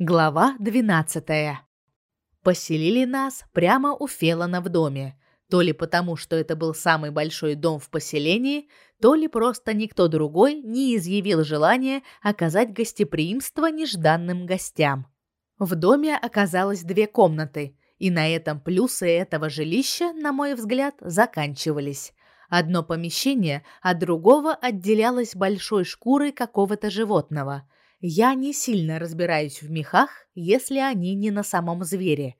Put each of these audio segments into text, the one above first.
Глава 12. Поселили нас прямо у Фелана в доме. То ли потому, что это был самый большой дом в поселении, то ли просто никто другой не изъявил желания оказать гостеприимство нежданным гостям. В доме оказалось две комнаты, и на этом плюсы этого жилища, на мой взгляд, заканчивались. Одно помещение от другого отделялось большой шкурой какого-то животного – я не сильно разбираюсь в мехах, если они не на самом звере.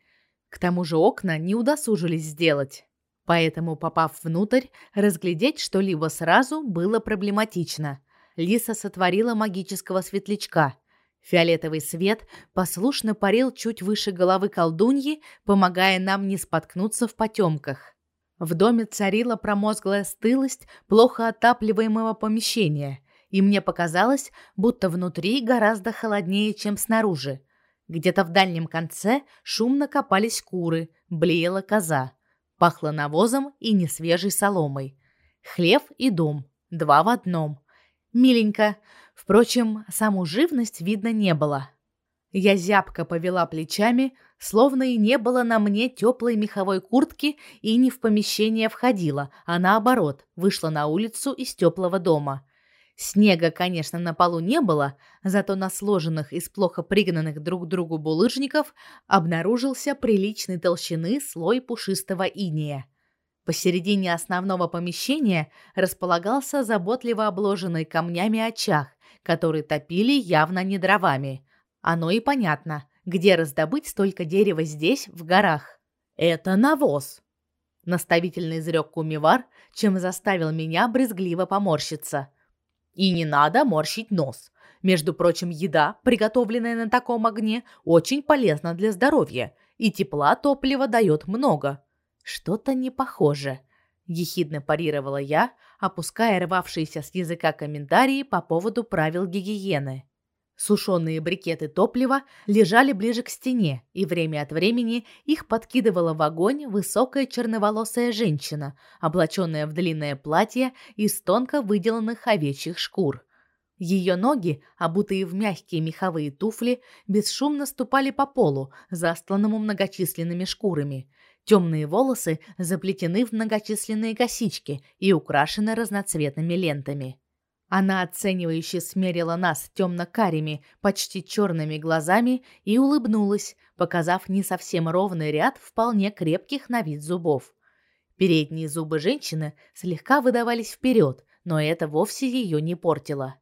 К тому же окна не удосужились сделать. Поэтому, попав внутрь, разглядеть что-либо сразу было проблематично. Лиса сотворила магического светлячка. Фиолетовый свет послушно парил чуть выше головы колдуньи, помогая нам не споткнуться в потемках. В доме царила промозглая стылость плохо отапливаемого помещения и мне показалось, будто внутри гораздо холоднее, чем снаружи. Где-то в дальнем конце шумно копались куры, блеяла коза. Пахло навозом и несвежей соломой. Хлев и дом, два в одном. Миленько. Впрочем, саму живность видно не было. Я зябко повела плечами, словно и не было на мне теплой меховой куртки и не в помещение входила, а наоборот, вышла на улицу из теплого дома. Снега, конечно, на полу не было, зато на сложенных из плохо пригнанных друг к другу булыжников обнаружился приличной толщины слой пушистого инея. Посередине основного помещения располагался заботливо обложенный камнями очаг, который топили явно не дровами. Оно и понятно, где раздобыть столько дерева здесь, в горах. «Это навоз», — наставительно изрек Кумивар, чем заставил меня брезгливо поморщиться. И не надо морщить нос. Между прочим, еда, приготовленная на таком огне, очень полезна для здоровья, и тепла топлива дает много. Что-то не похоже, ехидно парировала я, опуская рвавшиеся с языка комментарии по поводу правил гигиены. Сушеные брикеты топлива лежали ближе к стене, и время от времени их подкидывала в огонь высокая черноволосая женщина, облаченная в длинное платье из тонко выделанных овечьих шкур. Ее ноги, обутые в мягкие меховые туфли, бесшумно ступали по полу, застланному многочисленными шкурами. Темные волосы заплетены в многочисленные косички и украшены разноцветными лентами. Она оценивающе смерила нас темно-карими, почти черными глазами и улыбнулась, показав не совсем ровный ряд вполне крепких на вид зубов. Передние зубы женщины слегка выдавались вперед, но это вовсе ее не портило.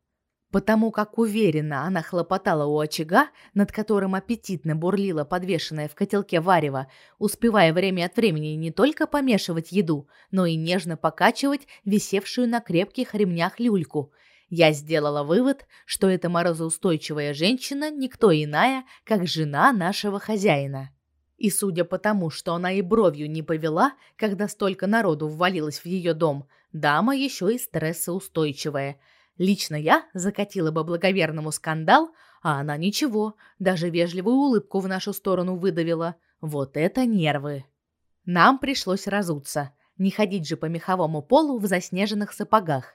Потому как уверенно она хлопотала у очага, над которым аппетитно бурлила подвешенная в котелке варево, успевая время от времени не только помешивать еду, но и нежно покачивать висевшую на крепких ремнях люльку. Я сделала вывод, что эта морозоустойчивая женщина никто иная, как жена нашего хозяина. И судя по тому, что она и бровью не повела, когда столько народу ввалилось в ее дом, дама еще и стрессоустойчивая – Лично я закатила бы благоверному скандал, а она ничего, даже вежливую улыбку в нашу сторону выдавила. Вот это нервы. Нам пришлось разуться. Не ходить же по меховому полу в заснеженных сапогах.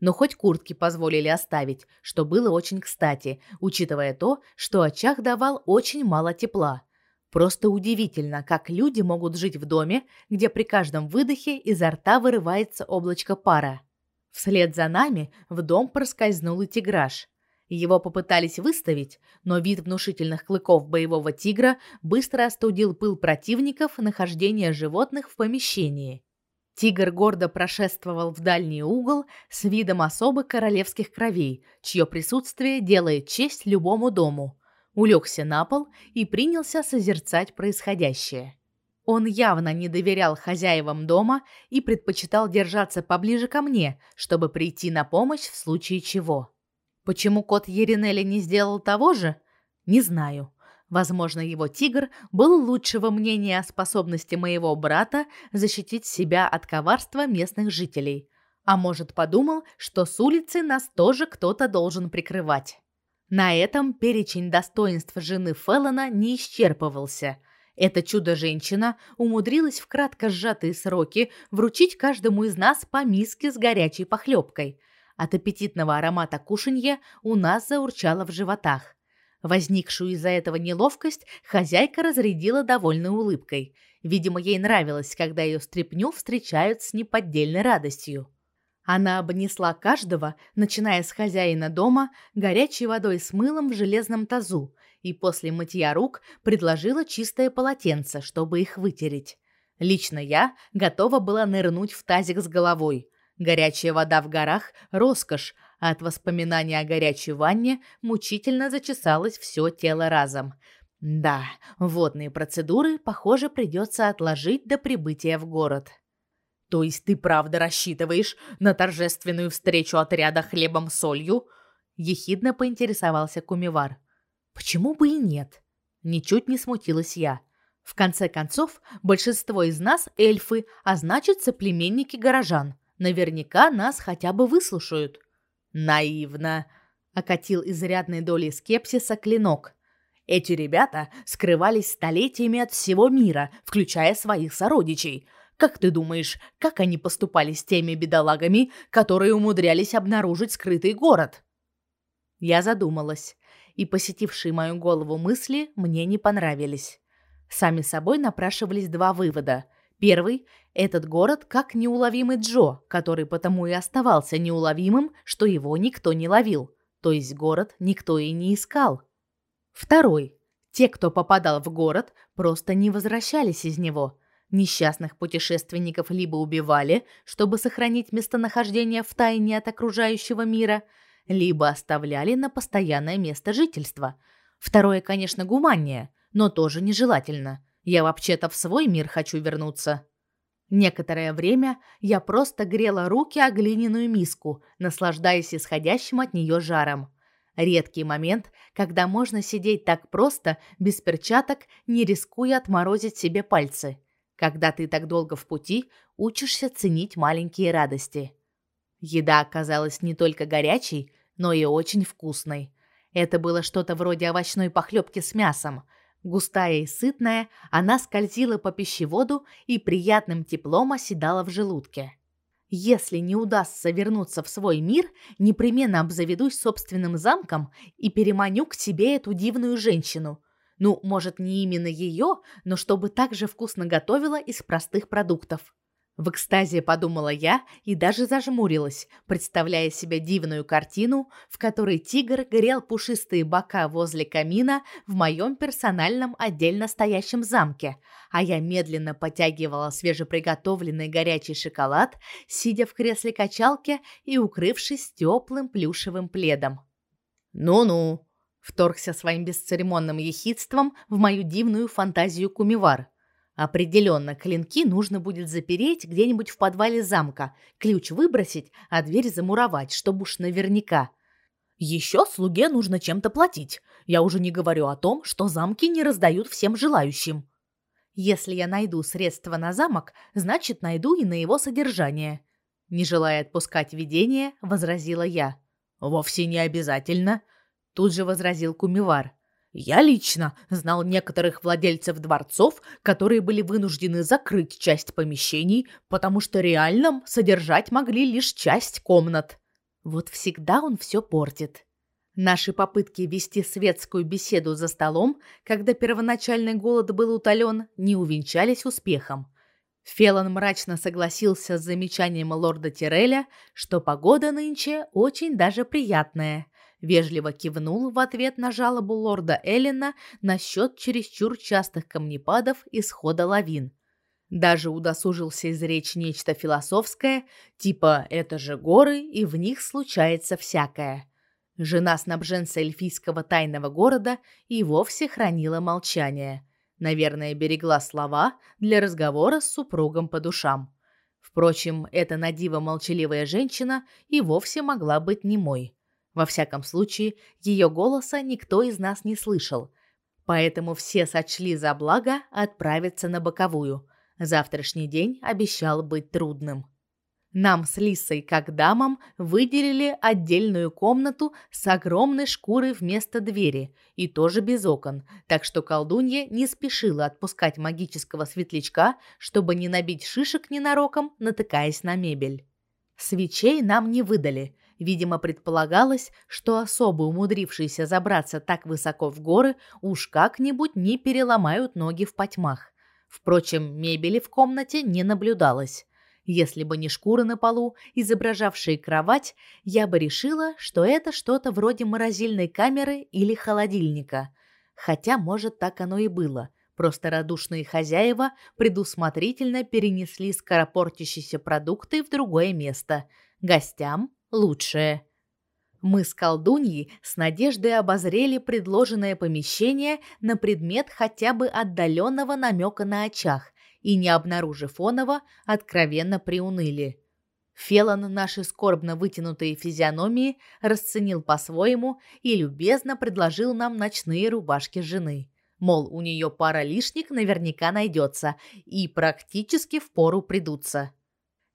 Но хоть куртки позволили оставить, что было очень кстати, учитывая то, что очаг давал очень мало тепла. Просто удивительно, как люди могут жить в доме, где при каждом выдохе изо рта вырывается облачко пара. Вслед за нами в дом проскользнул и тиграж. Его попытались выставить, но вид внушительных клыков боевого тигра быстро остудил пыл противников нахождения животных в помещении. Тигр гордо прошествовал в дальний угол с видом особо королевских кровей, чье присутствие делает честь любому дому. Улегся на пол и принялся созерцать происходящее. Он явно не доверял хозяевам дома и предпочитал держаться поближе ко мне, чтобы прийти на помощь в случае чего. Почему кот Еринелли не сделал того же? Не знаю. Возможно, его тигр был лучшего мнения о способности моего брата защитить себя от коварства местных жителей. А может, подумал, что с улицы нас тоже кто-то должен прикрывать. На этом перечень достоинств жены Феллона не исчерпывался – эта чудо-женщина умудрилась в кратко сжатые сроки вручить каждому из нас по миске с горячей похлебкой. От аппетитного аромата кушанья у нас заурчало в животах. Возникшую из-за этого неловкость хозяйка разрядила довольной улыбкой. Видимо, ей нравилось, когда ее стряпню встречают с неподдельной радостью. Она обнесла каждого, начиная с хозяина дома, горячей водой с мылом в железном тазу и после мытья рук предложила чистое полотенце, чтобы их вытереть. Лично я готова была нырнуть в тазик с головой. Горячая вода в горах – роскошь, а от воспоминания о горячей ванне мучительно зачесалось все тело разом. Да, водные процедуры, похоже, придется отложить до прибытия в город. То есть ты правда рассчитываешь на торжественную встречу отряда хлебом-солью? Ехидно поинтересовался Кумивар. Почему бы и нет? Ничуть не смутилась я. В конце концов, большинство из нас эльфы, а значит, соплеменники горожан. Наверняка нас хотя бы выслушают. Наивно, окатил изрядной долей скепсиса клинок. Эти ребята скрывались столетиями от всего мира, включая своих сородичей. Как ты думаешь, как они поступали с теми бедолагами, которые умудрялись обнаружить скрытый город? Я задумалась, и посетившие мою голову мысли мне не понравились. Сами собой напрашивались два вывода. Первый этот город как неуловимый Джо, который потому и оставался неуловимым, что его никто не ловил. То есть город никто и не искал. Второй. Те, кто попадал в город, просто не возвращались из него. Несчастных путешественников либо убивали, чтобы сохранить местонахождение в тайне от окружающего мира, либо оставляли на постоянное место жительства. Второе, конечно, гуманнее, но тоже нежелательно. Я вообще-то в свой мир хочу вернуться. Некоторое время я просто грела руки о глиняную миску, наслаждаясь исходящим от нее жаром. Редкий момент, когда можно сидеть так просто, без перчаток, не рискуя отморозить себе пальцы. Когда ты так долго в пути, учишься ценить маленькие радости. Еда оказалась не только горячей, но и очень вкусной. Это было что-то вроде овощной похлебки с мясом – Густая и сытная, она скользила по пищеводу и приятным теплом оседала в желудке. Если не удастся вернуться в свой мир, непременно обзаведусь собственным замком и переманю к себе эту дивную женщину. Ну, может, не именно ее, но чтобы так же вкусно готовила из простых продуктов. В экстазе подумала я и даже зажмурилась, представляя себе дивную картину, в которой тигр грел пушистые бока возле камина в моем персональном отдельно стоящем замке, а я медленно потягивала свежеприготовленный горячий шоколад, сидя в кресле качалки и укрывшись теплым плюшевым пледом. «Ну-ну», — вторгся своим бесцеремонным ехидством в мою дивную фантазию кумивар — Определенно, клинки нужно будет запереть где-нибудь в подвале замка, ключ выбросить, а дверь замуровать, чтобы уж наверняка. Еще слуге нужно чем-то платить. Я уже не говорю о том, что замки не раздают всем желающим. Если я найду средства на замок, значит, найду и на его содержание. Не желая отпускать видение, возразила я. Вовсе не обязательно, тут же возразил Кумивар. Я лично знал некоторых владельцев дворцов, которые были вынуждены закрыть часть помещений, потому что реально содержать могли лишь часть комнат. Вот всегда он все портит. Наши попытки вести светскую беседу за столом, когда первоначальный голод был утолен, не увенчались успехом. Фелон мрачно согласился с замечанием лорда Тиреля, что погода нынче очень даже приятная – вежливо кивнул в ответ на жалобу лорда Эллина насчет чересчур частых камнепадов и схода лавин. Даже удосужился изречь нечто философское, типа «это же горы, и в них случается всякое». Жена снабженца эльфийского тайного города и вовсе хранила молчание. Наверное, берегла слова для разговора с супругом по душам. Впрочем, эта надиво молчаливая женщина и вовсе могла быть немой. Во всяком случае, ее голоса никто из нас не слышал, поэтому все сочли за благо отправиться на боковую. Завтрашний день обещал быть трудным. Нам с Лисой, как дамам, выделили отдельную комнату с огромной шкурой вместо двери и тоже без окон, так что колдунья не спешила отпускать магического светлячка, чтобы не набить шишек ненароком, натыкаясь на мебель. Свечей нам не выдали – Видимо, предполагалось, что особо умудрившиеся забраться так высоко в горы уж как-нибудь не переломают ноги в потьмах. Впрочем, мебели в комнате не наблюдалось. Если бы не шкуры на полу, изображавшие кровать, я бы решила, что это что-то вроде морозильной камеры или холодильника. Хотя, может, так оно и было. Просто радушные хозяева предусмотрительно перенесли скоропортящиеся продукты в другое место. Гостям лучшее. Мы с колдуньей с надеждой обозрели предложенное помещение на предмет хотя бы отдаленного намека на очаг и, не обнаружив оного, откровенно приуныли. Фелан наши скорбно вытянутые физиономии расценил по-своему и любезно предложил нам ночные рубашки жены. Мол, у нее пара лишних наверняка найдется, и практически впору придутся.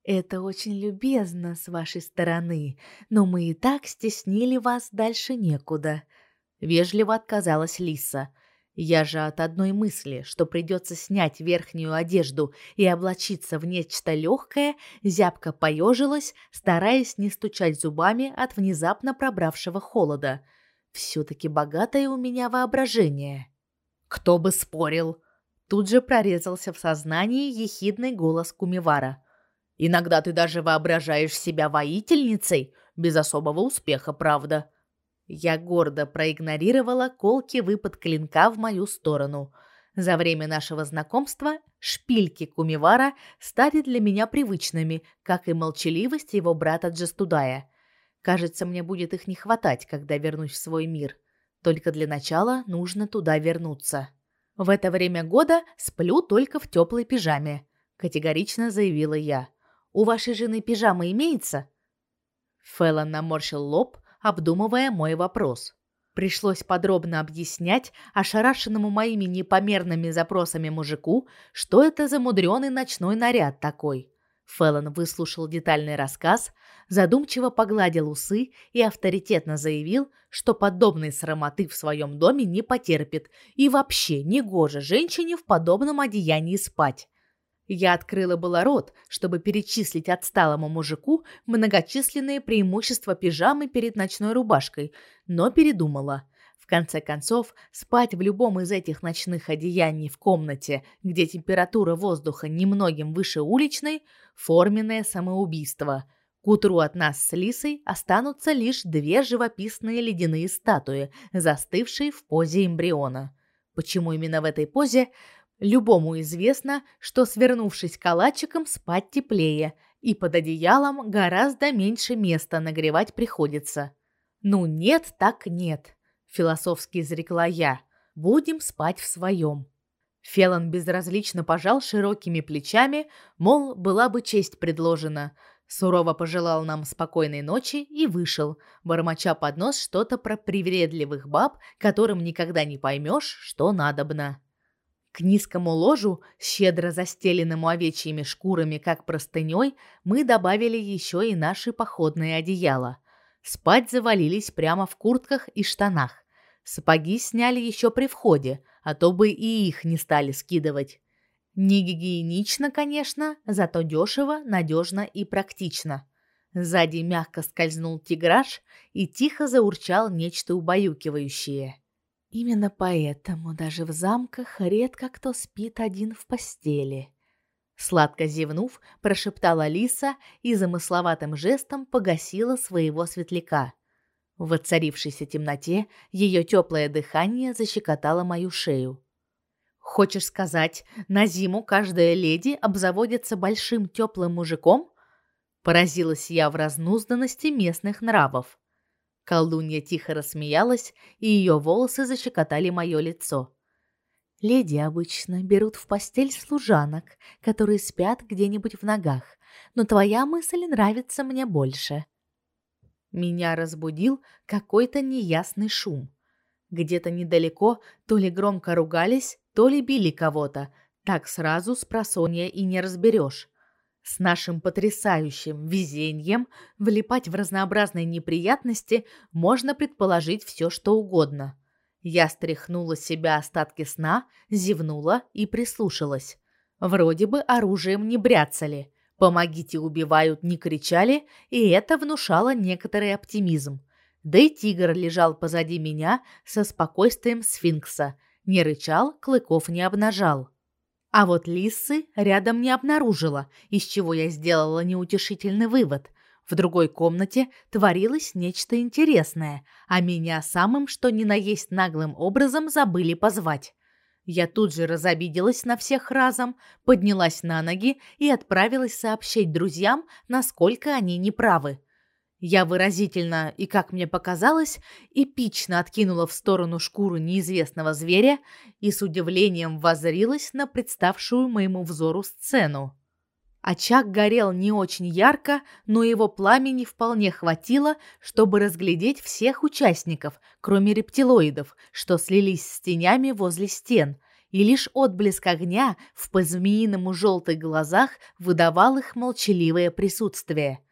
Это очень любезно с вашей стороны, но мы и так стеснили вас дальше некуда, вежливо отказалась Лиса. Я же от одной мысли, что придется снять верхнюю одежду и облачиться в нечто легкое, зябко поежилась, стараясь не стучать зубами от внезапно пробравшего холода. все таки богатое у меня воображение. Кто бы спорил? Тут же прорезался в сознании ехидный голос Кумивара. Иногда ты даже воображаешь себя воительницей, без особого успеха, правда. Я гордо проигнорировала колкий выпад клинка в мою сторону. За время нашего знакомства шпильки Кумивара стали для меня привычными, как и молчаливость его брата Джестудая. Кажется, мне будет их не хватать, когда вернусь в свой мир. Только для начала нужно туда вернуться. В это время года сплю только в теплой пижаме, категорично заявила я. У вашей жены пижама имеется? Фэллон наморщил лоб, обдумывая мой вопрос. Пришлось подробно объяснять ошарашенному моими непомерными запросами мужику, что это за мудреный ночной наряд такой. Фэллон выслушал детальный рассказ, задумчиво погладил усы и авторитетно заявил, что подобной срамоты в своем доме не потерпит и вообще не гоже женщине в подобном одеянии спать. Я открыла было рот, чтобы перечислить отсталому мужику многочисленные преимущества пижамы перед ночной рубашкой, но передумала. В конце концов, спать в любом из этих ночных одеяний в комнате, где температура воздуха немногим выше уличной, форменное самоубийство. К утру от нас с Лисой останутся лишь две живописные ледяные статуи, застывшие в позе эмбриона. Почему именно в этой позе? Любому известно, что свернувшись калачиком, спать теплее, и под одеялом гораздо меньше места нагревать приходится. Ну нет, так нет, философски изрекла я. Будем спать в своем. Фелон безразлично пожал широкими плечами, мол, была бы честь предложена. Сурово пожелал нам спокойной ночи и вышел, бормоча под нос что-то про привередливых баб, которым никогда не поймешь, что надобно. К низкому ложу, щедро застеленному овечьими шкурами, как простыней, мы добавили еще и наши походные одеяла. Спать завалились прямо в куртках и штанах. Сапоги сняли еще при входе, а то бы и их не стали скидывать. Не гигиенично, конечно, зато дешево, надежно и практично. Сзади мягко скользнул тиграж и тихо заурчал нечто убаюкивающее. Именно поэтому даже в замках редко кто спит один в постели. Сладко зевнув, прошептала Лиса и замысловатым жестом погасила своего светляка. В воцарившейся темноте ее теплое дыхание защекотало мою шею. Хочешь сказать, на зиму каждая леди обзаводится большим теплым мужиком? Поразилась я в разнузданности местных нравов. Колдунья тихо рассмеялась, и ее волосы защекотали мое лицо. Леди обычно берут в постель служанок, которые спят где-нибудь в ногах, но твоя мысль нравится мне больше. Меня разбудил какой-то неясный шум. Где-то недалеко то ли громко ругались, то ли били кого-то. Так сразу с просонья и не разберешь. С нашим потрясающим везением влипать в разнообразные неприятности можно предположить все, что угодно. Я стряхнула с себя остатки сна, зевнула и прислушалась. Вроде бы оружием не бряцали. «Помогите, убивают» не кричали, и это внушало некоторый оптимизм. Да и тигр лежал позади меня со спокойствием сфинкса, не рычал, клыков не обнажал. А вот лисы рядом не обнаружила, из чего я сделала неутешительный вывод. В другой комнате творилось нечто интересное, а меня самым что ни на есть наглым образом забыли позвать. Я тут же разобиделась на всех разом, поднялась на ноги и отправилась сообщить друзьям, насколько они неправы. Я выразительно и, как мне показалось, эпично откинула в сторону шкуру неизвестного зверя и с удивлением воззрилась на представшую моему взору сцену. Очаг горел не очень ярко, но его пламени вполне хватило, чтобы разглядеть всех участников, кроме рептилоидов, что слились с тенями возле стен, и лишь отблеск огня в по-змеиному желтых глазах выдавал их молчаливое присутствие.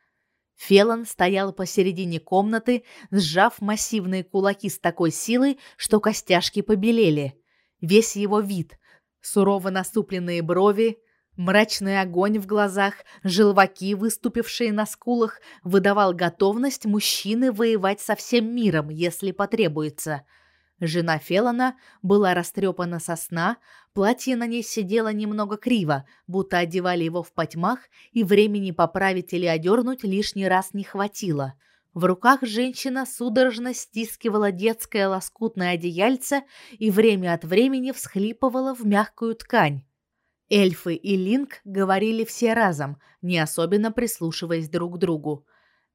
Фелон стоял посередине комнаты, сжав массивные кулаки с такой силой, что костяшки побелели. Весь его вид, сурово насупленные брови, мрачный огонь в глазах, желваки, выступившие на скулах, выдавал готовность мужчины воевать со всем миром, если потребуется – Жена Фелона была растрепана со сна, платье на ней сидело немного криво, будто одевали его в потьмах, и времени поправить или одернуть лишний раз не хватило. В руках женщина судорожно стискивала детское лоскутное одеяльце и время от времени всхлипывала в мягкую ткань. Эльфы и Линк говорили все разом, не особенно прислушиваясь друг к другу.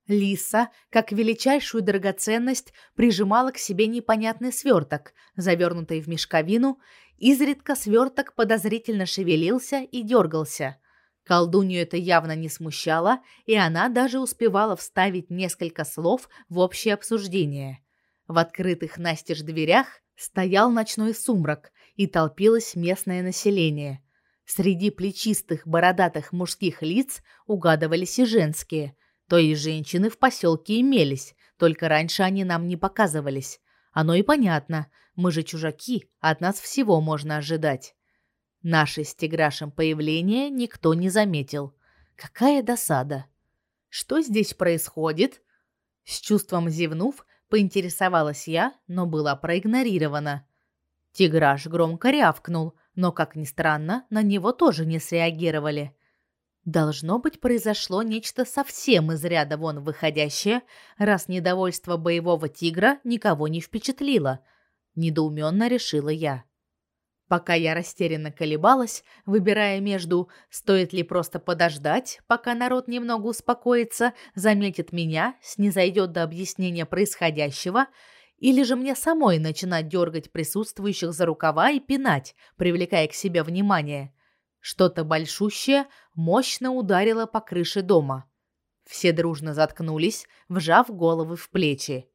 Лиса, как величайшую драгоценность, прижимала к себе непонятный сверток, завернутый в мешковину, изредка сверток подозрительно шевелился и дергался. Колдунью это явно не смущало, и она даже успевала вставить несколько слов в общее обсуждение. В открытых настежь дверях стоял ночной сумрак, и толпилось местное население. Среди плечистых бородатых мужских лиц угадывались и женские – то и женщины в поселке имелись, только раньше они нам не показывались. Оно и понятно, мы же чужаки, от нас всего можно ожидать. Наше с Тиграшем появление никто не заметил. Какая досада. Что здесь происходит? С чувством зевнув, поинтересовалась я, но была проигнорирована. Тиграш громко рявкнул, но, как ни странно, на него тоже не среагировали. Должно быть, произошло нечто совсем из ряда вон выходящее, раз недовольство боевого тигра никого не впечатлило. Недоуменно решила я. Пока я растерянно колебалась, выбирая между стоит ли просто подождать, пока народ немного успокоится, заметит меня, снизойдет до объяснения происходящего, или же мне самой начинать дергать присутствующих за рукава и пинать, привлекая к себе внимание. Что-то большущее мощно ударило по крыше дома. Все дружно заткнулись, вжав головы в плечи.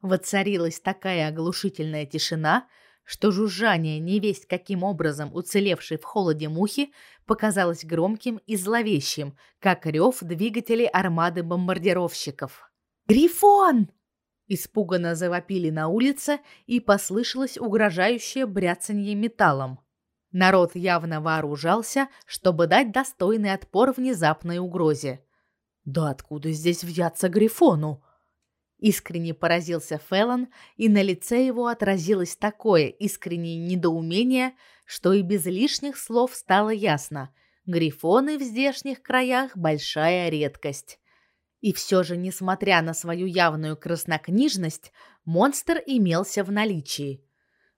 Воцарилась такая оглушительная тишина, что жужжание невесть каким образом уцелевшей в холоде мухи показалось громким и зловещим, как рев двигателей армады бомбардировщиков. «Грифон!» Испуганно завопили на улице, и послышалось угрожающее бряцанье металлом. Народ явно вооружался, чтобы дать достойный отпор внезапной угрозе. Да откуда здесь взяться грифону? Искренне поразился Феллон, и на лице его отразилось такое искреннее недоумение, что и без лишних слов стало ясно: грифоны в здешних краях большая редкость. И все же, несмотря на свою явную краснокнижность, монстр имелся в наличии.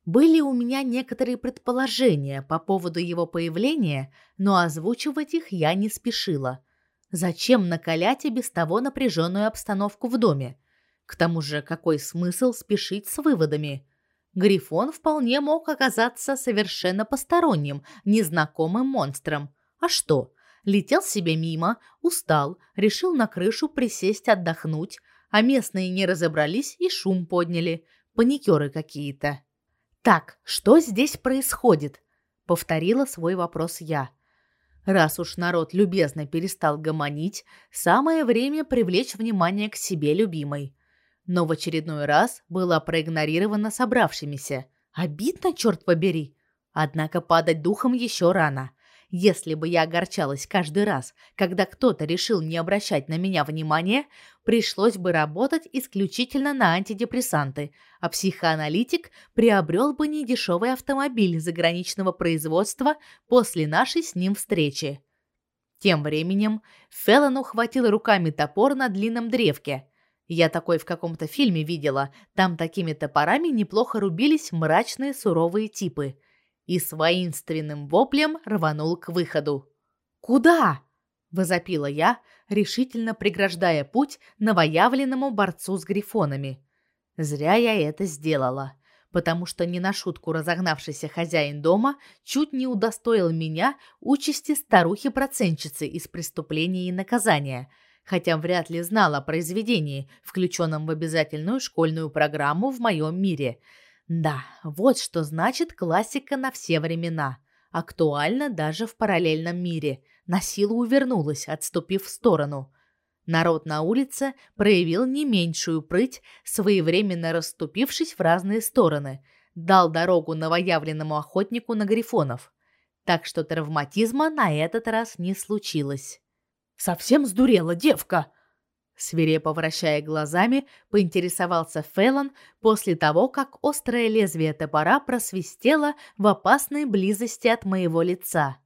Были у меня некоторые предположения по поводу его появления, но озвучивать их я не спешила. Зачем накалять и без того напряженную обстановку в доме? К тому же, какой смысл спешить с выводами? Грифон вполне мог оказаться совершенно посторонним, незнакомым монстром. А что? Летел себе мимо, устал, решил на крышу присесть отдохнуть, а местные не разобрались и шум подняли. Паникеры какие-то. Так, что здесь происходит? повторила свой вопрос я. Раз уж народ любезно перестал гомонить, самое время привлечь внимание к себе любимой. Но в очередной раз была проигнорирована собравшимися. Обидно, черт побери. Однако падать духом еще рано. Если бы я огорчалась каждый раз, когда кто-то решил не обращать на меня внимания, пришлось бы работать исключительно на антидепрессанты, а психоаналитик приобрел бы недешевый автомобиль заграничного производства после нашей с ним встречи. Тем временем Феллон ухватил руками топор на длинном древке. Я такой в каком-то фильме видела. Там такими топорами неплохо рубились мрачные суровые типы – и с воинственным воплем рванул к выходу. «Куда?» – возопила я, решительно преграждая путь новоявленному борцу с грифонами. Зря я это сделала, потому что не на шутку разогнавшийся хозяин дома чуть не удостоил меня участи старухи-процентщицы из преступления и наказания – хотя вряд ли знала о произведении, включенном в обязательную школьную программу в моем мире – да, вот что значит классика на все времена. Актуально даже в параллельном мире. На силу увернулась, отступив в сторону. Народ на улице проявил не меньшую прыть, своевременно расступившись в разные стороны. Дал дорогу новоявленному охотнику на грифонов. Так что травматизма на этот раз не случилось. «Совсем сдурела девка!» Свирепо вращая глазами, поинтересовался Фэллон после того, как острое лезвие топора просвистело в опасной близости от моего лица.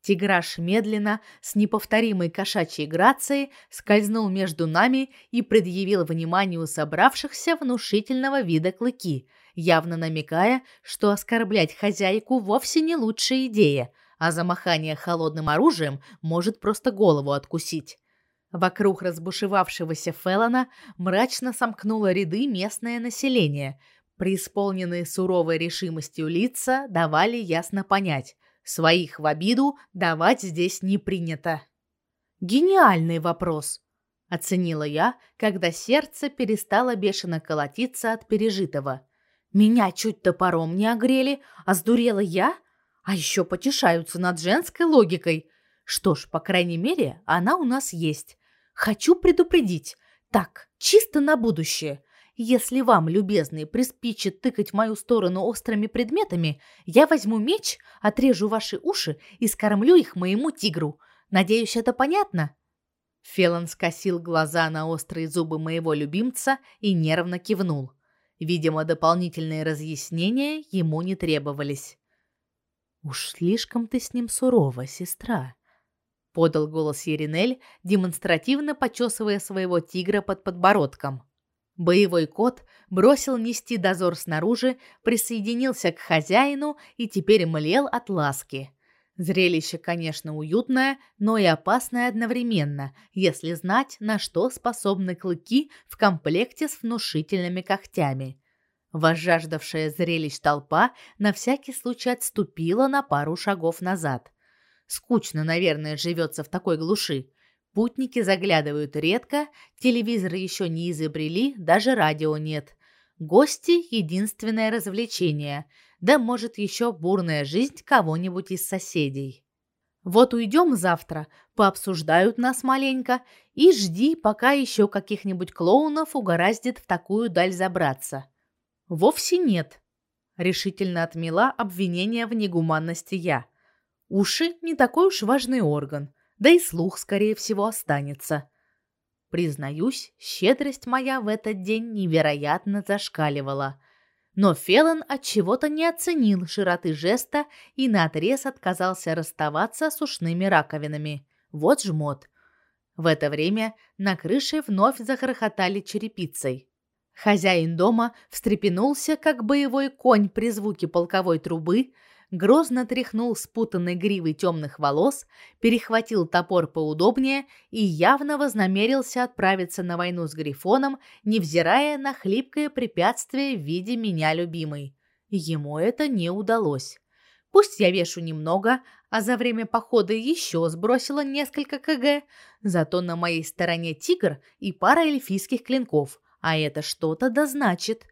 Тиграш медленно, с неповторимой кошачьей грацией, скользнул между нами и предъявил вниманию собравшихся внушительного вида клыки, явно намекая, что оскорблять хозяйку вовсе не лучшая идея, а замахание холодным оружием может просто голову откусить. Вокруг разбушевавшегося Феллона мрачно сомкнуло ряды местное население. Преисполненные суровой решимостью лица давали ясно понять, своих в обиду давать здесь не принято. Гениальный вопрос, оценила я, когда сердце перестало бешено колотиться от пережитого. Меня чуть топором не огрели, а сдурела я, а еще потешаются над женской логикой. Что ж, по крайней мере, она у нас есть. Хочу предупредить. Так, чисто на будущее. Если вам, любезный, приспичит тыкать в мою сторону острыми предметами, я возьму меч, отрежу ваши уши и скормлю их моему тигру. Надеюсь, это понятно?» Фелон скосил глаза на острые зубы моего любимца и нервно кивнул. Видимо, дополнительные разъяснения ему не требовались. «Уж слишком ты с ним сурова, сестра», подал голос Еринель, демонстративно почесывая своего тигра под подбородком. Боевой кот бросил нести дозор снаружи, присоединился к хозяину и теперь млел от ласки. Зрелище, конечно, уютное, но и опасное одновременно, если знать, на что способны клыки в комплекте с внушительными когтями. Возжаждавшая зрелищ толпа на всякий случай отступила на пару шагов назад. Скучно, наверное, живется в такой глуши. Путники заглядывают редко, телевизор еще не изобрели, даже радио нет. Гости – единственное развлечение, да, может, еще бурная жизнь кого-нибудь из соседей. Вот уйдем завтра, пообсуждают нас маленько, и жди, пока еще каких-нибудь клоунов угораздит в такую даль забраться. Вовсе нет, решительно отмела обвинение в негуманности я – Уши не такой уж важный орган, да и слух, скорее всего, останется. Признаюсь, щедрость моя в этот день невероятно зашкаливала. Но Фелон от чего-то не оценил широты жеста и наотрез отказался расставаться с ушными раковинами. Вот жмот. В это время на крыше вновь захохотали черепицей. Хозяин дома встрепенулся, как боевой конь при звуке полковой трубы, грозно тряхнул спутанной гривой темных волос, перехватил топор поудобнее и явно вознамерился отправиться на войну с Грифоном, невзирая на хлипкое препятствие в виде меня любимой. Ему это не удалось. Пусть я вешу немного, а за время похода еще сбросила несколько кг, зато на моей стороне тигр и пара эльфийских клинков, а это что-то да значит.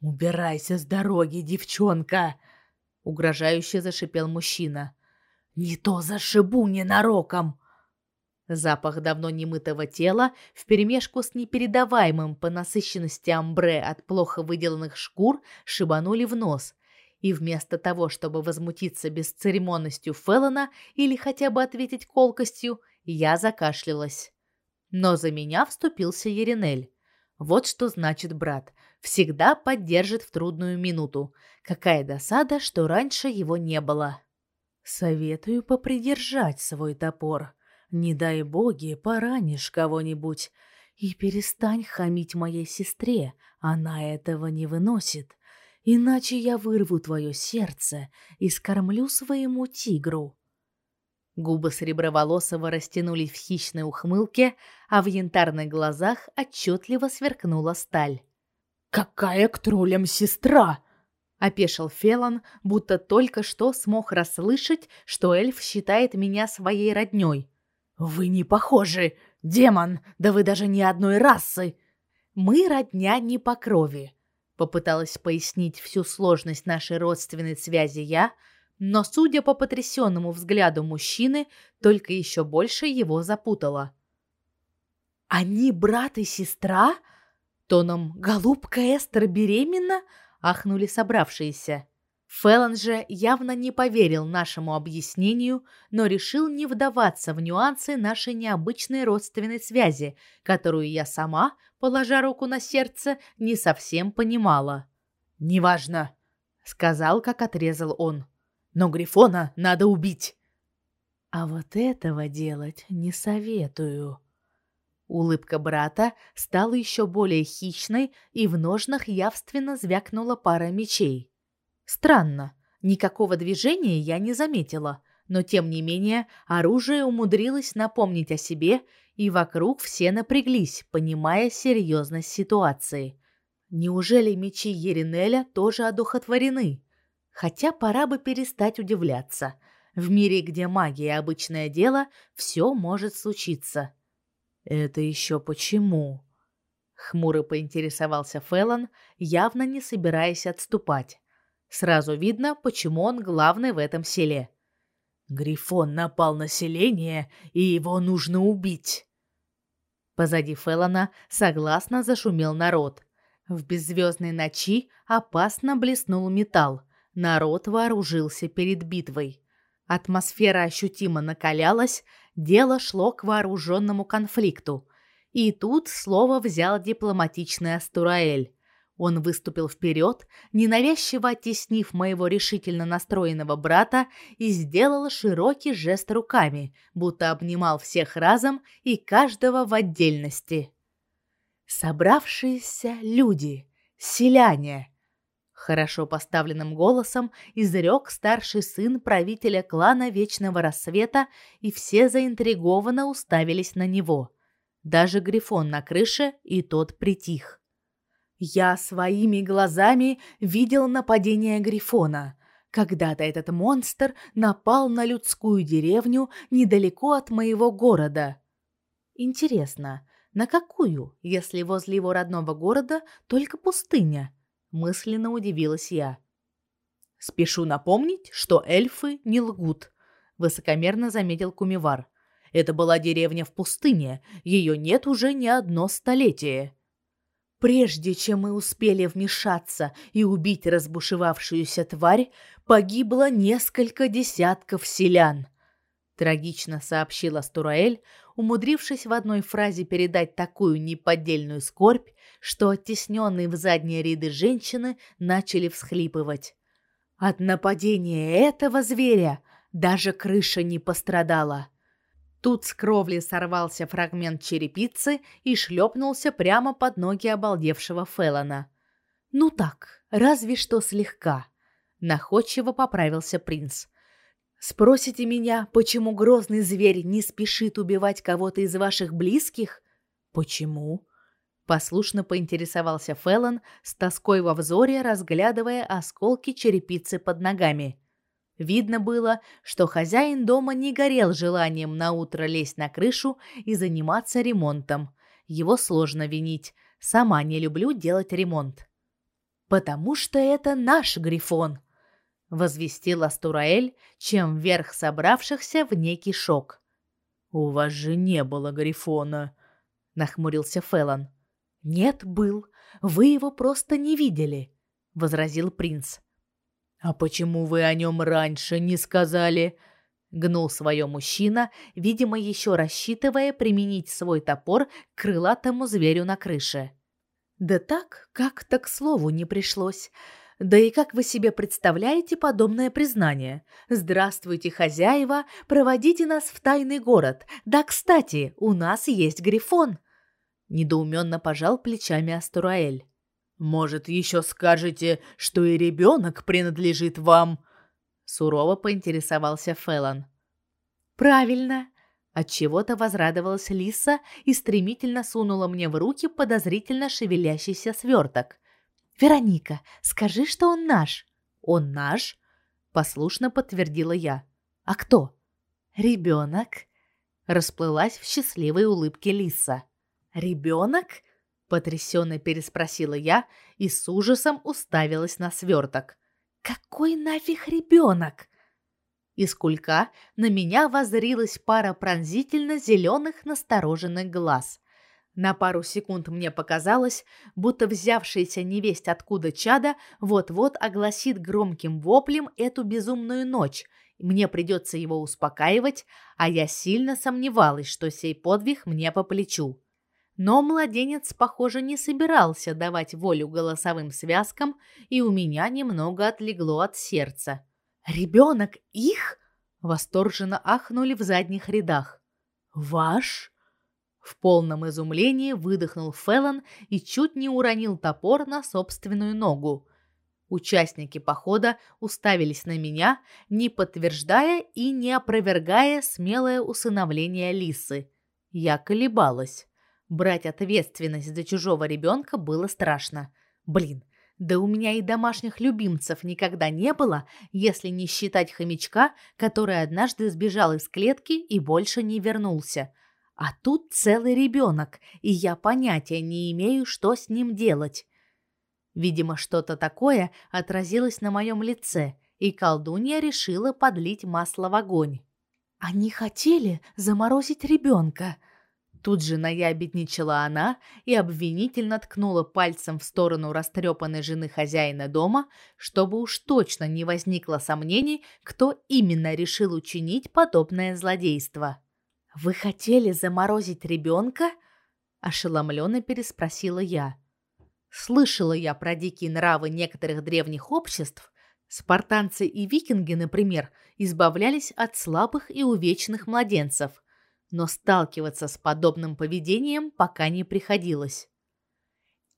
«Убирайся с дороги, девчонка!» Угрожающе зашипел мужчина. Не то зашибу ненароком. Запах давно немытого тела вперемешку с непередаваемым по насыщенности амбре от плохо выделанных шкур шибанули в нос. И вместо того, чтобы возмутиться бесцеремонностью Феллона или хотя бы ответить колкостью, я закашлялась. Но за меня вступился Еринель. Вот что значит брат. Всегда поддержит в трудную минуту. Какая досада, что раньше его не было. Советую попридержать свой топор. Не дай боги, поранишь кого-нибудь. И перестань хамить моей сестре, она этого не выносит. Иначе я вырву твое сердце и скормлю своему тигру. Губы Сереброволосого растянулись в хищной ухмылке, а в янтарных глазах отчетливо сверкнула сталь. «Какая к троллям сестра!» — опешил Фелон, будто только что смог расслышать, что эльф считает меня своей роднёй. «Вы не похожи! Демон! Да вы даже не одной расы!» «Мы родня не по крови», — попыталась пояснить всю сложность нашей родственной связи я, — но, судя по потрясенному взгляду мужчины, только еще больше его запутало. «Они брат и сестра?» Тоном «Голубка Эстер беременна?» ахнули собравшиеся. Феллон же явно не поверил нашему объяснению, но решил не вдаваться в нюансы нашей необычной родственной связи, которую я сама, положа руку на сердце, не совсем понимала. «Неважно», — сказал, как отрезал он но Грифона надо убить. А вот этого делать не советую. Улыбка брата стала еще более хищной, и в ножнах явственно звякнула пара мечей. Странно, никакого движения я не заметила, но тем не менее оружие умудрилось напомнить о себе, и вокруг все напряглись, понимая серьезность ситуации. Неужели мечи Еринеля тоже одухотворены? Хотя пора бы перестать удивляться. В мире, где магия обычное дело, все может случиться. Это еще почему? Хмуро поинтересовался Феллон, явно не собираясь отступать. Сразу видно, почему он главный в этом селе. Грифон напал на селение, и его нужно убить. Позади Феллона согласно зашумел народ. В беззвездной ночи опасно блеснул металл, Народ вооружился перед битвой. Атмосфера ощутимо накалялась, дело шло к вооруженному конфликту. И тут слово взял дипломатичный Астураэль. Он выступил вперед, ненавязчиво оттеснив моего решительно настроенного брата и сделал широкий жест руками, будто обнимал всех разом и каждого в отдельности. Собравшиеся люди, селяне, Хорошо поставленным голосом изрек старший сын правителя клана Вечного Рассвета, и все заинтригованно уставились на него. Даже Грифон на крыше и тот притих. Я своими глазами видел нападение Грифона. Когда-то этот монстр напал на людскую деревню недалеко от моего города. Интересно, на какую, если возле его родного города только пустыня? Мысленно удивилась я. Спешу напомнить, что эльфы не лгут, высокомерно заметил Кумивар. Это была деревня в пустыне, ее нет уже не одно столетие. Прежде чем мы успели вмешаться и убить разбушевавшуюся тварь, погибло несколько десятков селян. Трагично сообщила Стураэль, умудрившись в одной фразе передать такую неподдельную скорбь, что оттесненные в задние ряды женщины начали всхлипывать. От нападения этого зверя даже крыша не пострадала. Тут с кровли сорвался фрагмент черепицы и шлепнулся прямо под ноги обалдевшего Феллона. Ну так, разве что слегка. Находчиво поправился принц. Спросите меня, почему грозный зверь не спешит убивать кого-то из ваших близких? Почему? Послушно поинтересовался Феллон, с тоской во взоре разглядывая осколки черепицы под ногами. Видно было, что хозяин дома не горел желанием на утро лезть на крышу и заниматься ремонтом. Его сложно винить. Сама не люблю делать ремонт. Потому что это наш грифон, возвестил Астураэль, чем вверх собравшихся в некий шок. У вас же не было грифона, нахмурился Феллон. Нет, был. Вы его просто не видели, возразил принц. А почему вы о нем раньше не сказали? гнул свое мужчина, видимо, еще рассчитывая применить свой топор к крылатому зверю на крыше. Да так, как-то к слову не пришлось. Да и как вы себе представляете подобное признание? Здравствуйте, хозяева, проводите нас в тайный город. Да, кстати, у нас есть грифон. Недоуменно пожал плечами Астураэль. Может, еще скажете, что и ребенок принадлежит вам? Сурово поинтересовался Феллон. Правильно. От чего-то возрадовалась Лиса и стремительно сунула мне в руки подозрительно шевелящийся сверток. Вероника, скажи, что он наш. Он наш? послушно подтвердила я. А кто? Ребенок. Расплылась в счастливой улыбке Лиса. Ребенок? потрясенно переспросила я и с ужасом уставилась на сверток. Какой нафиг ребенок? Из кулька на меня воззрилась пара пронзительно зеленых настороженных глаз. На пару секунд мне показалось, будто взявшаяся невесть откуда чада вот-вот огласит громким воплем эту безумную ночь. Мне придется его успокаивать, а я сильно сомневалась, что сей подвиг мне по плечу. Но младенец, похоже, не собирался давать волю голосовым связкам, и у меня немного отлегло от сердца. «Ребенок их?» — восторженно ахнули в задних рядах. «Ваш?» В полном изумлении выдохнул Феллон и чуть не уронил топор на собственную ногу. Участники похода уставились на меня, не подтверждая и не опровергая смелое усыновление Лисы. Я колебалась. Брать ответственность за чужого ребенка было страшно. Блин, да у меня и домашних любимцев никогда не было, если не считать хомячка, который однажды сбежал из клетки и больше не вернулся. А тут целый ребенок, и я понятия не имею, что с ним делать. Видимо, что-то такое отразилось на моем лице, и колдунья решила подлить масло в огонь. Они хотели заморозить ребенка, Тут же наябедничала она и обвинительно ткнула пальцем в сторону растрепанной жены хозяина дома, чтобы уж точно не возникло сомнений, кто именно решил учинить подобное злодейство. «Вы хотели заморозить ребенка?» – ошеломленно переспросила я. Слышала я про дикие нравы некоторых древних обществ. Спартанцы и викинги, например, избавлялись от слабых и увечных младенцев – но сталкиваться с подобным поведением пока не приходилось.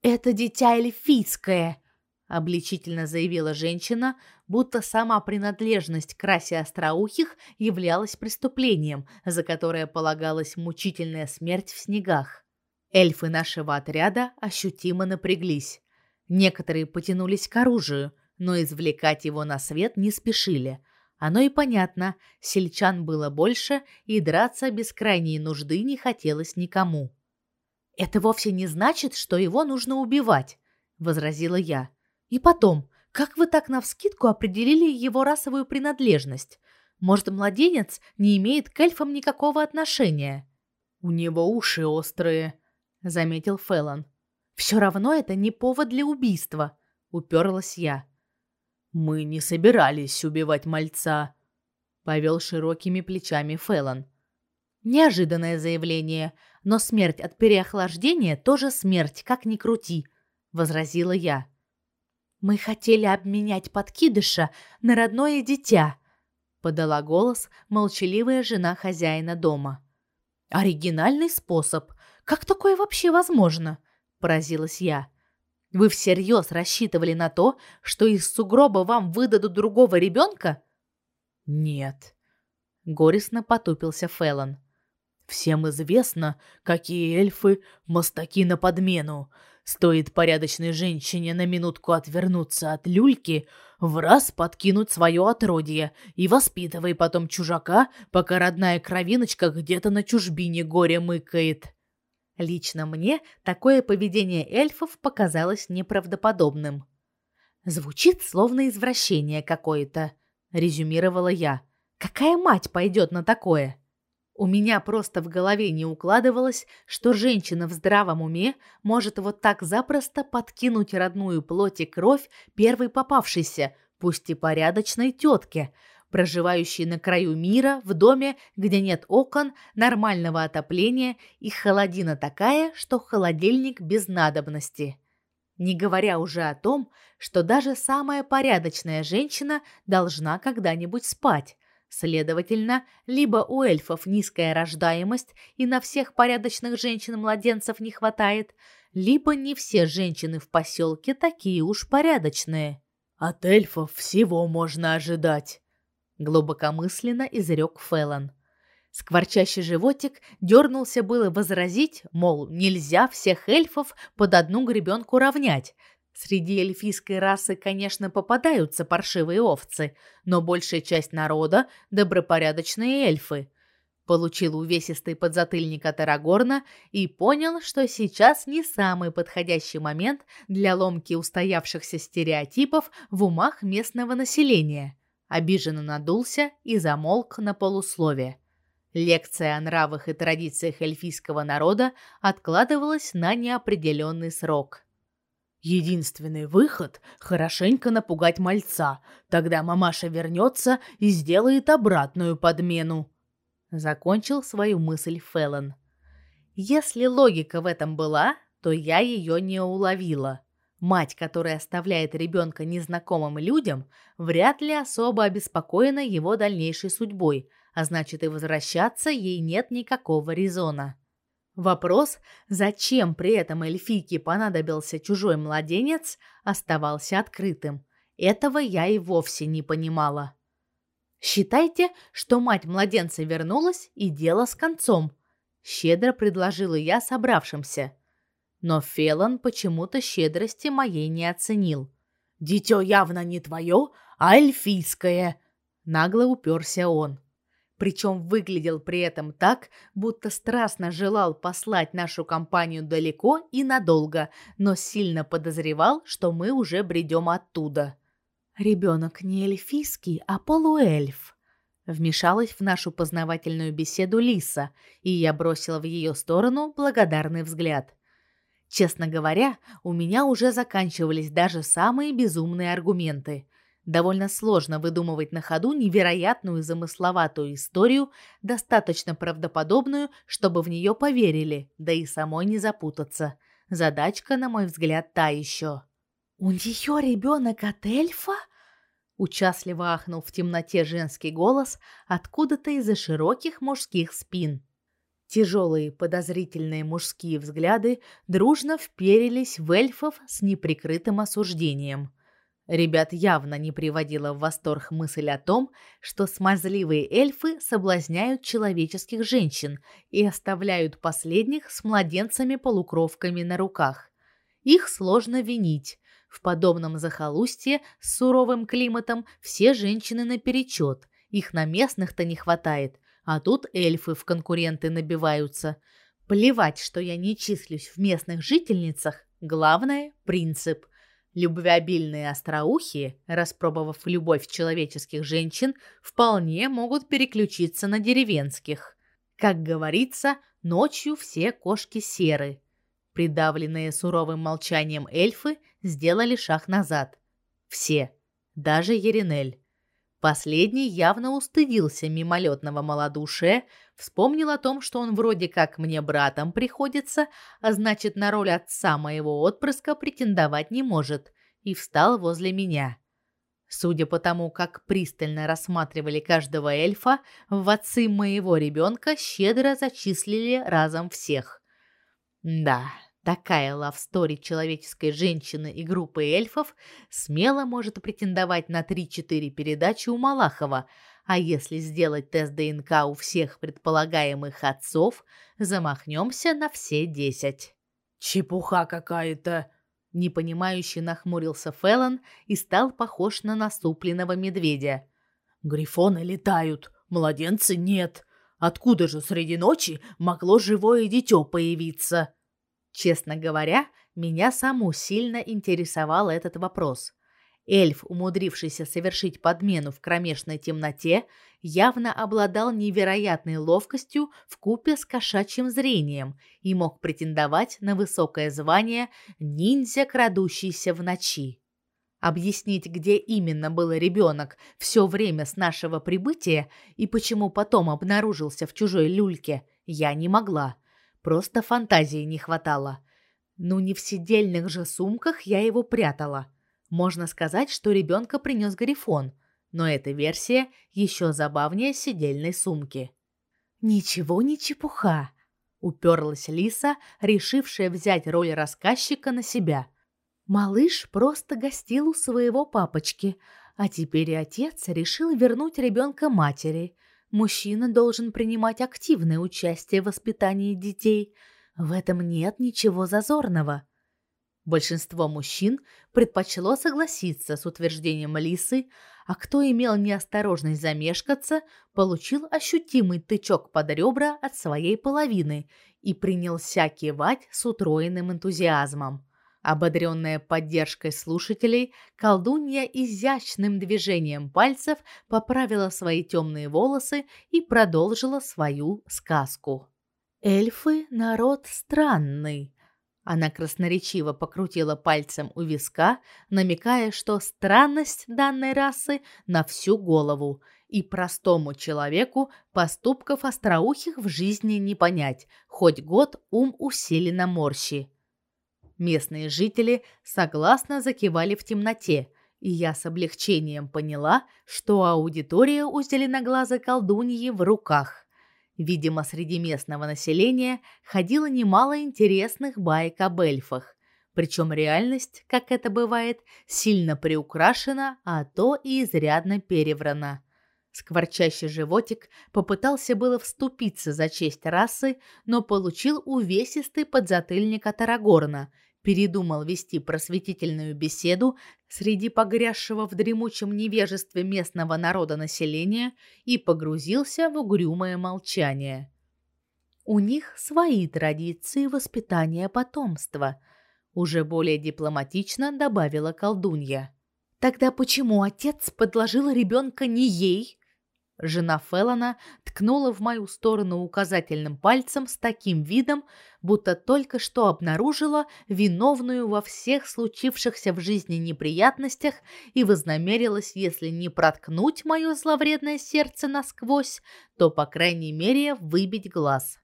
«Это дитя эльфийское», — обличительно заявила женщина, будто сама принадлежность к расе остроухих являлась преступлением, за которое полагалась мучительная смерть в снегах. Эльфы нашего отряда ощутимо напряглись. Некоторые потянулись к оружию, но извлекать его на свет не спешили — оно и понятно, сельчан было больше, и драться без крайней нужды не хотелось никому. Это вовсе не значит, что его нужно убивать, возразила я. И потом, как вы так навскидку определили его расовую принадлежность? Может, младенец не имеет к эльфам никакого отношения? У него уши острые, заметил Феллон. Все равно это не повод для убийства, уперлась я. Мы не собирались убивать мальца, повел широкими плечами Феллон. Неожиданное заявление, но смерть от переохлаждения тоже смерть, как ни крути, возразила я. Мы хотели обменять подкидыша на родное дитя, подала голос молчаливая жена хозяина дома. Оригинальный способ. Как такое вообще возможно? поразилась я. Вы всерьез рассчитывали на то, что из сугроба вам выдадут другого ребенка? Нет. Горестно потупился Феллон. Всем известно, какие эльфы мастаки на подмену. Стоит порядочной женщине на минутку отвернуться от люльки, в раз подкинуть свое отродье и воспитывай потом чужака, пока родная кровиночка где-то на чужбине горе мыкает. Лично мне такое поведение эльфов показалось неправдоподобным. Звучит словно извращение какое-то, резюмировала я. Какая мать пойдет на такое? У меня просто в голове не укладывалось, что женщина в здравом уме может вот так запросто подкинуть родную плоть и кровь первой попавшейся, пусть и порядочной тетке, проживающей на краю мира в доме, где нет окон, нормального отопления и холодина такая, что холодильник без надобности. Не говоря уже о том, что даже самая порядочная женщина должна когда-нибудь спать. Следовательно, либо у эльфов низкая рождаемость и на всех порядочных женщин-младенцев не хватает, либо не все женщины в поселке такие уж порядочные. От эльфов всего можно ожидать, глубокомысленно изрек Феллон. Скворчащий животик дернулся было возразить, мол, нельзя всех эльфов под одну гребенку равнять. Среди эльфийской расы, конечно, попадаются паршивые овцы, но большая часть народа добропорядочные эльфы. Получил увесистый подзатыльник от Арагорна и понял, что сейчас не самый подходящий момент для ломки устоявшихся стереотипов в умах местного населения. Обиженно надулся и замолк на полуслове. Лекция о нравах и традициях эльфийского народа откладывалась на неопределенный срок. Единственный выход – хорошенько напугать мальца, тогда мамаша вернется и сделает обратную подмену. Закончил свою мысль Феллон. Если логика в этом была, то я ее не уловила. Мать, которая оставляет ребенка незнакомым людям, вряд ли особо обеспокоена его дальнейшей судьбой, а значит и возвращаться ей нет никакого резона. Вопрос, зачем при этом эльфийке понадобился чужой младенец, оставался открытым. Этого я и вовсе не понимала. Считайте, что мать младенца вернулась и дело с концом, щедро предложила я собравшимся. Но Фелон почему-то щедрости моей не оценил. Дитё явно не твое, а эльфийское, нагло уперся он причем выглядел при этом так, будто страстно желал послать нашу компанию далеко и надолго, но сильно подозревал, что мы уже бредем оттуда. Ребенок не эльфийский, а полуэльф. Вмешалась в нашу познавательную беседу Лиса, и я бросила в ее сторону благодарный взгляд. Честно говоря, у меня уже заканчивались даже самые безумные аргументы. Довольно сложно выдумывать на ходу невероятную замысловатую историю, достаточно правдоподобную, чтобы в нее поверили, да и самой не запутаться. Задачка, на мой взгляд, та еще. «У нее ребенок от эльфа?» Участливо ахнул в темноте женский голос откуда-то из-за широких мужских спин. Тяжелые подозрительные мужские взгляды дружно вперились в эльфов с неприкрытым осуждением. Ребят явно не приводила в восторг мысль о том, что смазливые эльфы соблазняют человеческих женщин и оставляют последних с младенцами-полукровками на руках. Их сложно винить. В подобном захолустье с суровым климатом все женщины наперечет. Их на местных-то не хватает, а тут эльфы в конкуренты набиваются. Плевать, что я не числюсь в местных жительницах, главное – принцип – Любвеобильные остроухие, распробовав любовь человеческих женщин, вполне могут переключиться на деревенских. Как говорится, ночью все кошки серы. Придавленные суровым молчанием эльфы сделали шаг назад. Все, даже Еринель. Последний явно устыдился мимолетного малодушия, вспомнил о том, что он вроде как мне братом приходится, а значит, на роль отца моего отпрыска претендовать не может, и встал возле меня. Судя по тому, как пристально рассматривали каждого эльфа, в отцы моего ребенка щедро зачислили разом всех. Да, Такая лавстори человеческой женщины и группы эльфов смело может претендовать на 3-4 передачи у Малахова, а если сделать тест ДНК у всех предполагаемых отцов, замахнемся на все 10. Чепуха какая-то, непонимающе нахмурился Феллон и стал похож на насупленного медведя. Грифоны летают, младенцы нет. Откуда же среди ночи могло живое дитё появиться? Честно говоря, меня саму сильно интересовал этот вопрос. Эльф, умудрившийся совершить подмену в кромешной темноте, явно обладал невероятной ловкостью в купе с кошачьим зрением и мог претендовать на высокое звание ниндзя, крадущийся в ночи. Объяснить, где именно был ребенок все время с нашего прибытия и почему потом обнаружился в чужой люльке, я не могла. Просто фантазии не хватало. Ну не в сидельных же сумках я его прятала. Можно сказать, что ребенка принес Грифон, но эта версия еще забавнее сидельной сумки. Ничего не чепуха, уперлась Лиса, решившая взять роль рассказчика на себя. Малыш просто гостил у своего папочки, а теперь и отец решил вернуть ребенка матери. Мужчина должен принимать активное участие в воспитании детей. В этом нет ничего зазорного. Большинство мужчин предпочло согласиться с утверждением Лисы, а кто имел неосторожность замешкаться, получил ощутимый тычок под ребра от своей половины и принялся кивать с утроенным энтузиазмом. Ободренная поддержкой слушателей, колдунья изящным движением пальцев поправила свои темные волосы и продолжила свою сказку. Эльфы народ странный. Она красноречиво покрутила пальцем у виска, намекая, что странность данной расы на всю голову, и простому человеку поступков остроухих в жизни не понять, хоть год ум усиленно морщи. Местные жители согласно закивали в темноте, и я с облегчением поняла, что аудитория у зеленоглазой колдуньи в руках. Видимо, среди местного населения ходило немало интересных баек об эльфах. Причем реальность, как это бывает, сильно приукрашена, а то и изрядно переврана. Скворчащий животик попытался было вступиться за честь расы, но получил увесистый подзатыльник от Арагорна – передумал вести просветительную беседу среди погрязшего в дремучем невежестве местного народа населения и погрузился в угрюмое молчание. У них свои традиции воспитания потомства, уже более дипломатично добавила колдунья. Тогда почему отец подложил ребенка не ей, Жена Феллона ткнула в мою сторону указательным пальцем с таким видом, будто только что обнаружила виновную во всех случившихся в жизни неприятностях и вознамерилась, если не проткнуть мое зловредное сердце насквозь, то, по крайней мере, выбить глаз.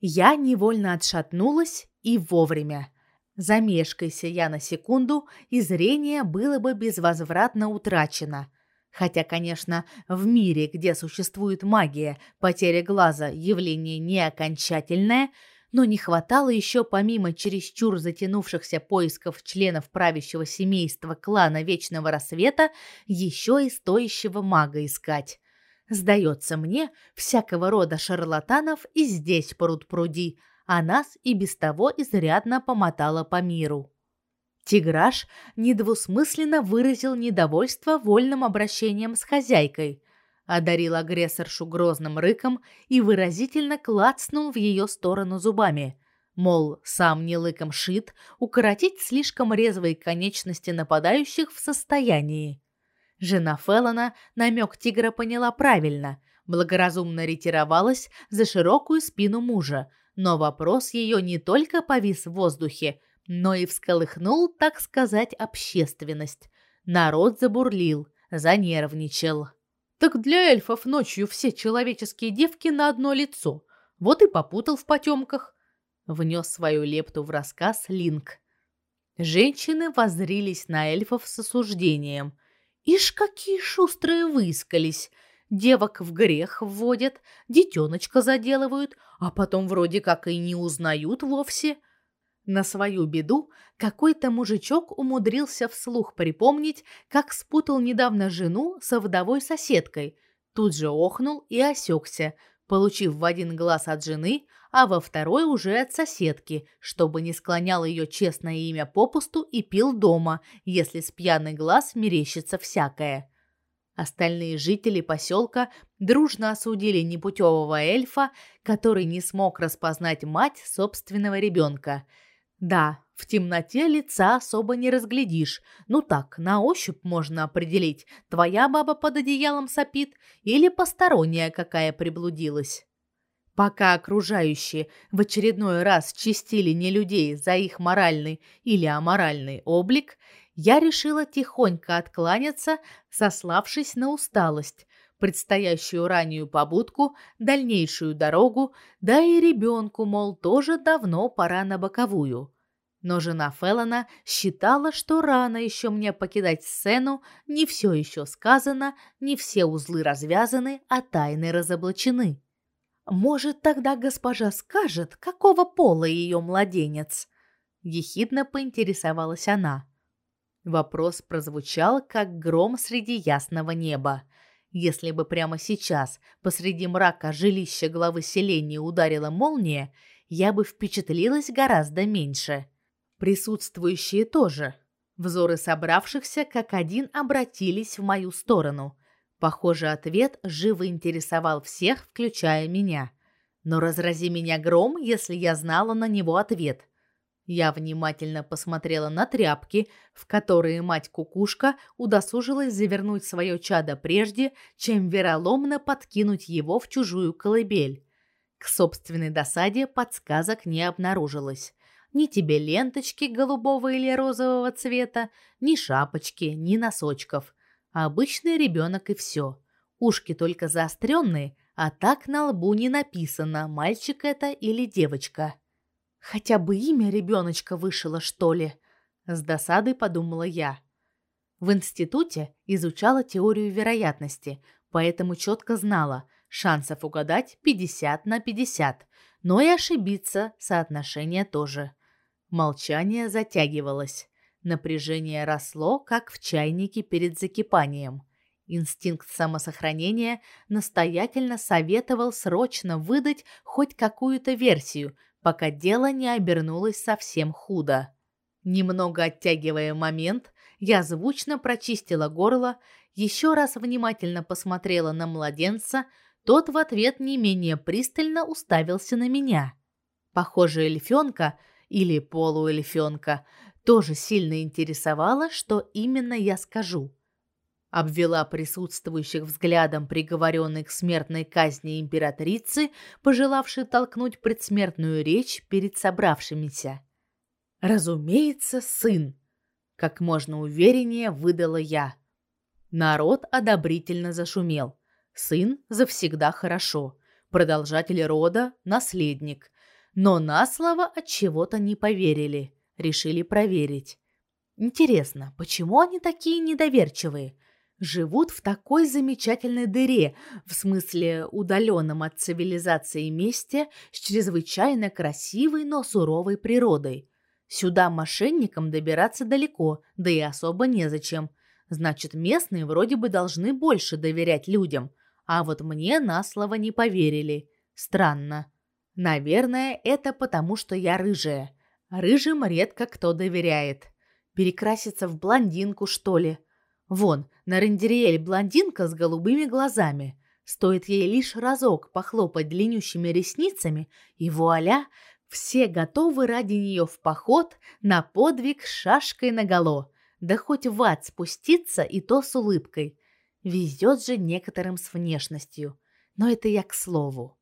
Я невольно отшатнулась и вовремя. Замешкайся я на секунду, и зрение было бы безвозвратно утрачено – Хотя, конечно, в мире, где существует магия, потеря глаза явление не окончательное, но не хватало еще помимо чересчур затянувшихся поисков членов правящего семейства клана Вечного Рассвета еще и стоящего мага искать. Сдается мне, всякого рода шарлатанов и здесь пруд-пруди, а нас и без того изрядно помотало по миру. Тиграш недвусмысленно выразил недовольство вольным обращением с хозяйкой, одарил агрессоршу грозным рыком и выразительно клацнул в ее сторону зубами. Мол, сам не лыком шит, укоротить слишком резвые конечности нападающих в состоянии. Жена Феллона намек тигра поняла правильно, благоразумно ретировалась за широкую спину мужа, но вопрос ее не только повис в воздухе, но и всколыхнул, так сказать, общественность. Народ забурлил, занервничал. Так для эльфов ночью все человеческие девки на одно лицо. Вот и попутал в потемках. Внес свою лепту в рассказ Линк. Женщины воззрились на эльфов с осуждением. Ишь, какие шустрые выискались! Девок в грех вводят, детеночка заделывают, а потом вроде как и не узнают вовсе – на свою беду какой-то мужичок умудрился вслух припомнить, как спутал недавно жену со вдовой соседкой. Тут же охнул и осекся, получив в один глаз от жены, а во второй уже от соседки, чтобы не склонял ее честное имя попусту и пил дома, если с пьяный глаз мерещится всякое. Остальные жители поселка дружно осудили непутевого эльфа, который не смог распознать мать собственного ребенка – да, в темноте лица особо не разглядишь. Ну так, на ощупь можно определить, твоя баба под одеялом сопит или посторонняя какая приблудилась. Пока окружающие в очередной раз чистили не людей за их моральный или аморальный облик, я решила тихонько откланяться, сославшись на усталость, предстоящую раннюю побудку, дальнейшую дорогу, да и ребенку, мол, тоже давно пора на боковую. Но жена Феллона считала, что рано еще мне покидать сцену, не все еще сказано, не все узлы развязаны, а тайны разоблачены. Может, тогда госпожа скажет, какого пола ее младенец? ехидно поинтересовалась она. Вопрос прозвучал как гром среди ясного неба. Если бы прямо сейчас посреди мрака жилища главы селения ударила молния, я бы впечатлилась гораздо меньше. Присутствующие тоже. Взоры собравшихся как один обратились в мою сторону. Похоже, ответ живо интересовал всех, включая меня. Но разрази меня гром, если я знала на него ответ. Я внимательно посмотрела на тряпки, в которые мать-кукушка удосужилась завернуть свое чадо прежде, чем вероломно подкинуть его в чужую колыбель. К собственной досаде подсказок не обнаружилось. Ни тебе ленточки голубого или розового цвета, ни шапочки, ни носочков. Обычный ребенок и все. Ушки только заостренные, а так на лбу не написано, мальчик это или девочка. Хотя бы имя ребеночка вышило, что ли, с досадой подумала я. В институте изучала теорию вероятности, поэтому четко знала, шансов угадать 50 на 50, но и ошибиться соотношение тоже. Молчание затягивалось. Напряжение росло, как в чайнике перед закипанием. Инстинкт самосохранения настоятельно советовал срочно выдать хоть какую-то версию, пока дело не обернулось совсем худо. Немного оттягивая момент, я звучно прочистила горло, еще раз внимательно посмотрела на младенца, тот в ответ не менее пристально уставился на меня. Похоже, эльфёнка или полуэльфёнка тоже сильно интересовала, что именно я скажу обвела присутствующих взглядом приговоренной к смертной казни императрицы, пожелавшей толкнуть предсмертную речь перед собравшимися. Разумеется, сын, как можно увереннее выдала я. Народ одобрительно зашумел. Сын завсегда хорошо, продолжатель рода, наследник. Но на слово от чего-то не поверили, решили проверить. Интересно, почему они такие недоверчивые? живут в такой замечательной дыре, в смысле удаленном от цивилизации месте с чрезвычайно красивой, но суровой природой. Сюда мошенникам добираться далеко, да и особо незачем. Значит, местные вроде бы должны больше доверять людям, а вот мне на слово не поверили. Странно. Наверное, это потому, что я рыжая. Рыжим редко кто доверяет. Перекраситься в блондинку, что ли? Вон, на рендериэль блондинка с голубыми глазами. Стоит ей лишь разок похлопать длиннющими ресницами, и вуаля, все готовы ради нее в поход на подвиг с шашкой наголо, да хоть в ад спуститься и то с улыбкой. Везет же некоторым с внешностью. Но это я к слову.